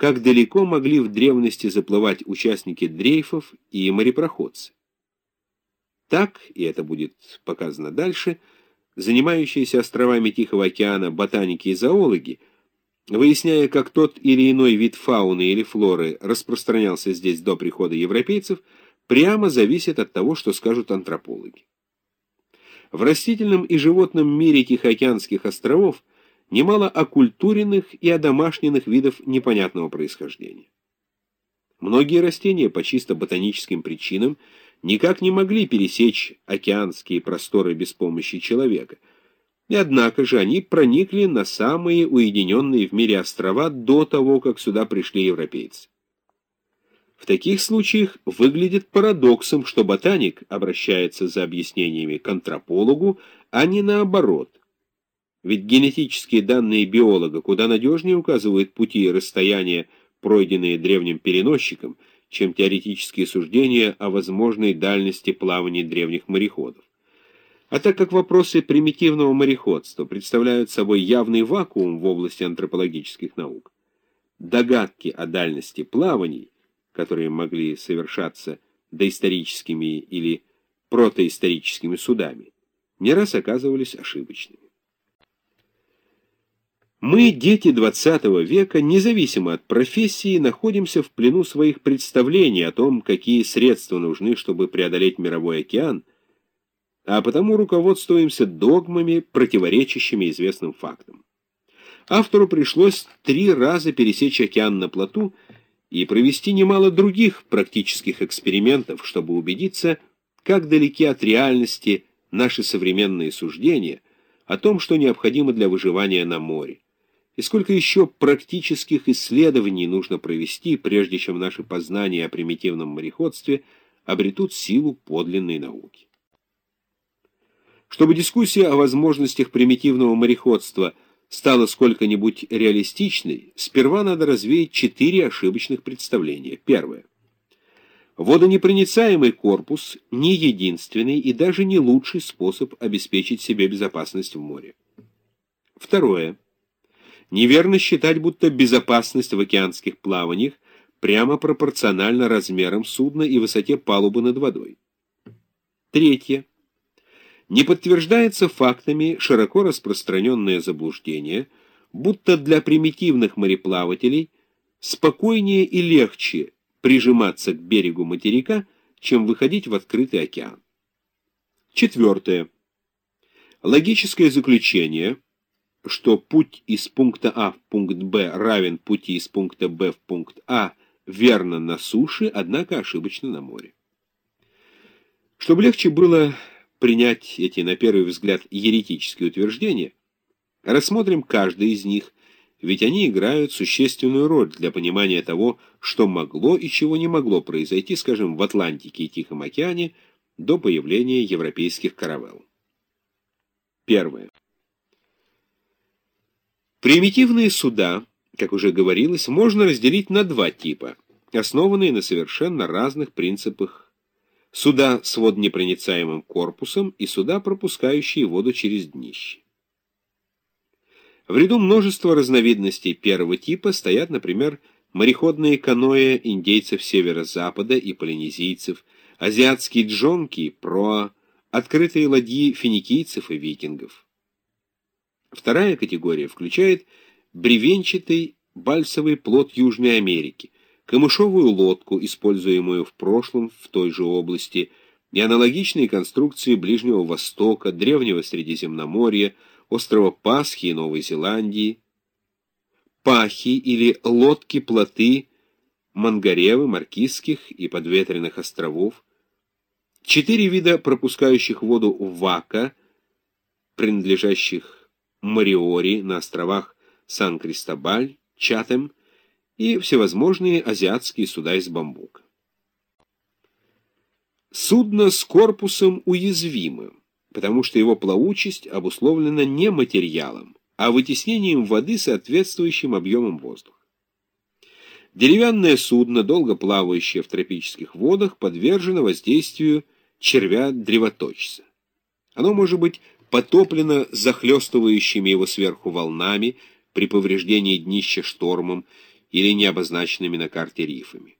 как далеко могли в древности заплывать участники дрейфов и морепроходцы. Так, и это будет показано дальше, занимающиеся островами Тихого океана ботаники и зоологи, выясняя, как тот или иной вид фауны или флоры распространялся здесь до прихода европейцев, прямо зависит от того, что скажут антропологи. В растительном и животном мире Тихоокеанских островов немало окультуренных и одомашненных видов непонятного происхождения. Многие растения по чисто ботаническим причинам никак не могли пересечь океанские просторы без помощи человека, и однако же они проникли на самые уединенные в мире острова до того, как сюда пришли европейцы. В таких случаях выглядит парадоксом, что ботаник обращается за объяснениями к антропологу, а не наоборот. Ведь генетические данные биолога куда надежнее указывают пути и расстояния, пройденные древним переносчиком, чем теоретические суждения о возможной дальности плавания древних мореходов. А так как вопросы примитивного мореходства представляют собой явный вакуум в области антропологических наук, догадки о дальности плаваний, которые могли совершаться доисторическими или протоисторическими судами, не раз оказывались ошибочными. Мы, дети XX века, независимо от профессии, находимся в плену своих представлений о том, какие средства нужны, чтобы преодолеть мировой океан, а потому руководствуемся догмами, противоречащими известным фактам. Автору пришлось три раза пересечь океан на плоту и провести немало других практических экспериментов, чтобы убедиться, как далеки от реальности наши современные суждения о том, что необходимо для выживания на море. И сколько еще практических исследований нужно провести, прежде чем наши познания о примитивном мореходстве обретут силу подлинной науки. Чтобы дискуссия о возможностях примитивного мореходства стала сколько-нибудь реалистичной, сперва надо развеять четыре ошибочных представления. Первое. Водонепроницаемый корпус – не единственный и даже не лучший способ обеспечить себе безопасность в море. Второе. Неверно считать, будто безопасность в океанских плаваниях прямо пропорциональна размерам судна и высоте палубы над водой. Третье. Не подтверждается фактами широко распространенное заблуждение, будто для примитивных мореплавателей спокойнее и легче прижиматься к берегу материка, чем выходить в открытый океан. Четвертое. Логическое заключение – что путь из пункта А в пункт Б равен пути из пункта Б в пункт А верно на суше, однако ошибочно на море. Чтобы легче было принять эти, на первый взгляд, еретические утверждения, рассмотрим каждый из них, ведь они играют существенную роль для понимания того, что могло и чего не могло произойти, скажем, в Атлантике и Тихом океане до появления европейских каравелл. Первое. Примитивные суда, как уже говорилось, можно разделить на два типа, основанные на совершенно разных принципах. Суда с водонепроницаемым корпусом и суда, пропускающие воду через днище. В ряду множества разновидностей первого типа стоят, например, мореходные каноэ индейцев северо-запада и полинезийцев, азиатские джонки, проа, открытые ладьи финикийцев и викингов. Вторая категория включает бревенчатый бальсовый плод Южной Америки, камышовую лодку, используемую в прошлом в той же области, и аналогичные конструкции Ближнего Востока, Древнего Средиземноморья, острова Пасхи и Новой Зеландии, пахи или лодки-плоты Мангаревы, Маркизских и Подветренных островов, четыре вида пропускающих воду вака, принадлежащих Мариори на островах Сан-Кристобаль, Чатем и всевозможные азиатские суда из бамбука. Судно с корпусом уязвимо, потому что его плавучесть обусловлена не материалом, а вытеснением воды соответствующим объемом воздуха. Деревянное судно, долго плавающее в тропических водах, подвержено воздействию червя-древоточца. Оно может быть потоплено захлестывающими его сверху волнами при повреждении днища штормом или необозначенными на карте рифами.